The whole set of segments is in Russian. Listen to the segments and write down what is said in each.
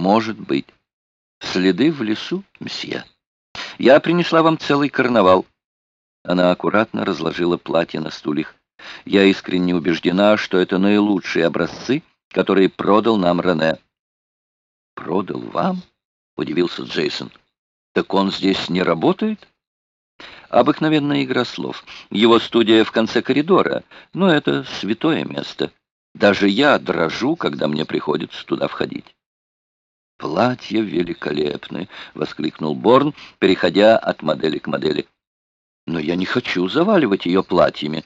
Может быть. Следы в лесу, мсье. Я принесла вам целый карнавал. Она аккуратно разложила платье на стульях. Я искренне убеждена, что это наилучшие образцы, которые продал нам Рене. «Продал вам?» — удивился Джейсон. «Так он здесь не работает?» Обыкновенная игра слов. Его студия в конце коридора, но это святое место. Даже я дрожу, когда мне приходится туда входить. «Платья великолепны!» — воскликнул Борн, переходя от модели к модели. «Но я не хочу заваливать ее платьями.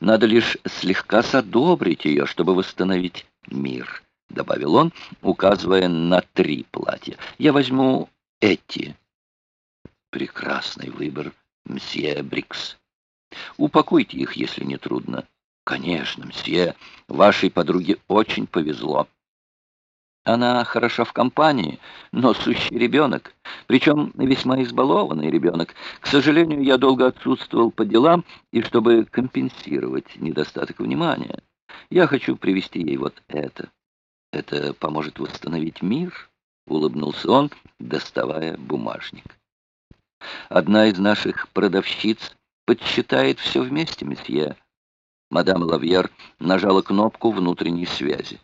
Надо лишь слегка содобрить ее, чтобы восстановить мир», — добавил он, указывая на три платья. «Я возьму эти». «Прекрасный выбор, мсье Брикс. Упакуйте их, если не трудно». «Конечно, мсье, вашей подруге очень повезло». Она хороша в компании, но сущий ребенок, причем весьма избалованный ребенок. К сожалению, я долго отсутствовал по делам, и чтобы компенсировать недостаток внимания, я хочу привести ей вот это. Это поможет восстановить мир, — улыбнулся он, доставая бумажник. Одна из наших продавщиц подсчитает все вместе, месье. Мадам Лавьер нажала кнопку внутренней связи.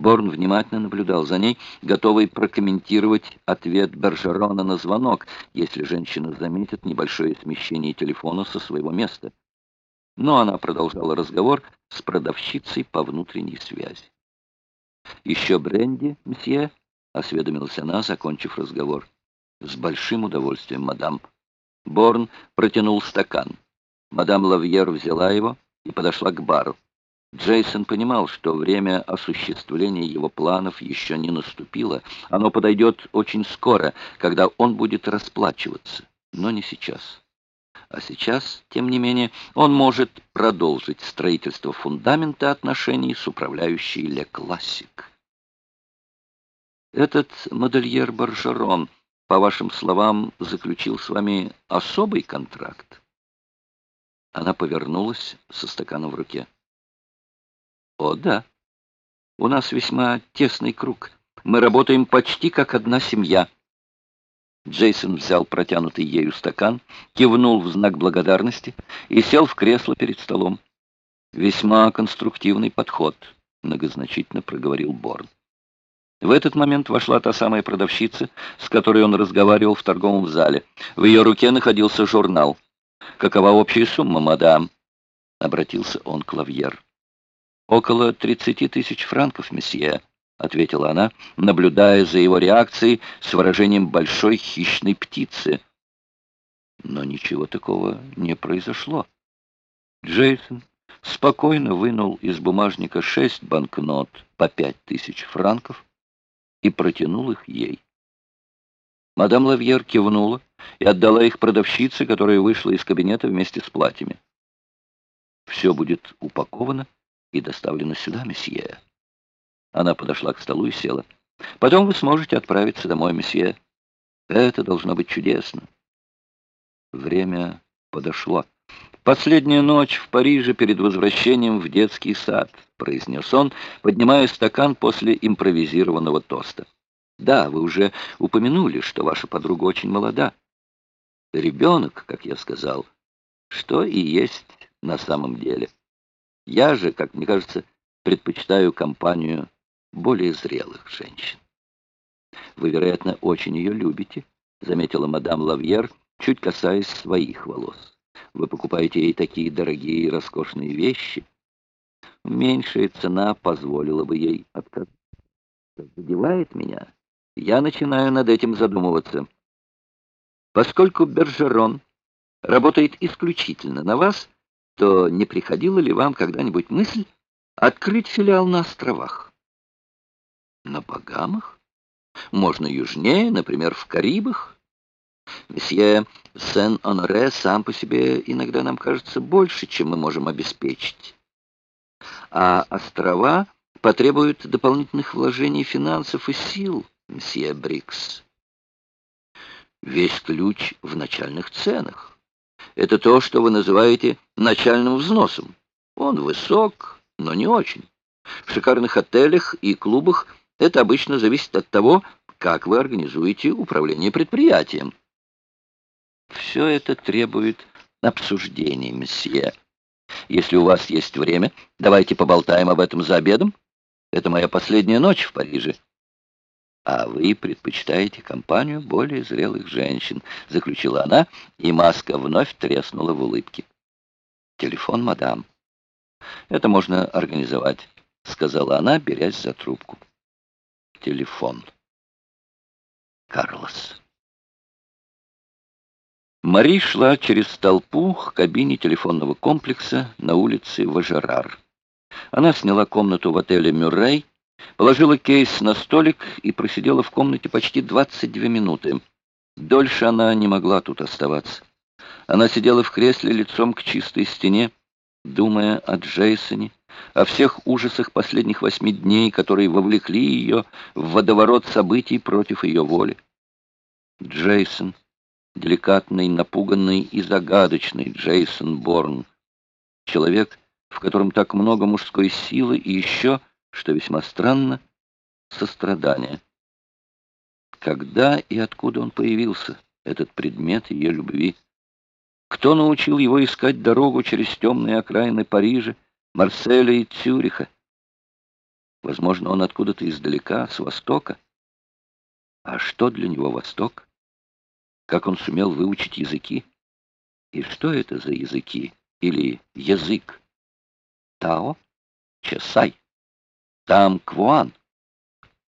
Борн внимательно наблюдал за ней, готовый прокомментировать ответ Бержерона на звонок, если женщина заметит небольшое смещение телефона со своего места. Но она продолжала разговор с продавщицей по внутренней связи. «Еще бренди, месье?» — осведомилась она, закончив разговор. «С большим удовольствием, мадам». Борн протянул стакан. Мадам Лавьер взяла его и подошла к бару. Джейсон понимал, что время осуществления его планов еще не наступило. Оно подойдет очень скоро, когда он будет расплачиваться, но не сейчас. А сейчас, тем не менее, он может продолжить строительство фундамента отношений с управляющей Ле Классик. Этот модельер Баржерон, по вашим словам, заключил с вами особый контракт? Она повернулась со стаканом в руке. О, да. У нас весьма тесный круг. Мы работаем почти как одна семья. Джейсон взял протянутый ею стакан, кивнул в знак благодарности и сел в кресло перед столом. «Весьма конструктивный подход», — многозначительно проговорил Борн. В этот момент вошла та самая продавщица, с которой он разговаривал в торговом зале. В ее руке находился журнал. «Какова общая сумма, мадам?» — обратился он к Лавьер. «Около тридцати тысяч франков, месье», — ответила она, наблюдая за его реакцией с выражением большой хищной птицы. Но ничего такого не произошло. Джейсон спокойно вынул из бумажника шесть банкнот по пять тысяч франков и протянул их ей. Мадам Лавьер кивнула и отдала их продавщице, которая вышла из кабинета вместе с платьями. «Все будет упаковано и доставлено сюда, месье». Она подошла к столу и села. «Потом вы сможете отправиться домой, месье. Это должно быть чудесно». Время подошло. «Последняя ночь в Париже перед возвращением в детский сад», — произнес он, поднимая стакан после импровизированного тоста. «Да, вы уже упомянули, что ваша подруга очень молода. Ребенок, как я сказал, что и есть на самом деле». Я же, как мне кажется, предпочитаю компанию более зрелых женщин. Вы, вероятно, очень ее любите, заметила мадам Лавьер, чуть касаясь своих волос. Вы покупаете ей такие дорогие и роскошные вещи. Меньшая цена позволила бы ей отказаться. Задевает меня. Я начинаю над этим задумываться. Поскольку Бержерон работает исключительно на вас, то не приходила ли вам когда-нибудь мысль открыть филиал на островах? На Багамах? Можно южнее, например, в Карибах? Месье Сен-Оноре сам по себе иногда нам кажется больше, чем мы можем обеспечить. А острова потребуют дополнительных вложений финансов и сил, месье Брикс. Весь ключ в начальных ценах. Это то, что вы называете начальным взносом. Он высок, но не очень. В шикарных отелях и клубах Это обычно зависит от того, как вы организуете управление предприятием. Все это требует обсуждения, месье. Если у вас есть время, давайте поболтаем об этом за обедом. Это моя последняя ночь в Париже. А вы предпочитаете компанию более зрелых женщин, заключила она, и маска вновь треснула в улыбке. Телефон, мадам. Это можно организовать, сказала она, берясь за трубку. Телефон. Карлос. Мари шла через толпу к кабине телефонного комплекса на улице Важерар. Она сняла комнату в отеле «Мюррей», положила кейс на столик и просидела в комнате почти 22 минуты. Дольше она не могла тут оставаться. Она сидела в кресле лицом к чистой стене, думая о Джейсоне, о всех ужасах последних восьми дней, которые вовлекли ее в водоворот событий против ее воли. Джейсон, деликатный, напуганный и загадочный Джейсон Борн, человек, в котором так много мужской силы и еще, что весьма странно, сострадания. Когда и откуда он появился, этот предмет ее любви? Кто научил его искать дорогу через темные окраины Парижа, Марселя и Цюриха? Возможно, он откуда-то издалека, с востока. А что для него Восток? Как он сумел выучить языки? И что это за языки? Или язык? Тао? Чесай? Там Квуан?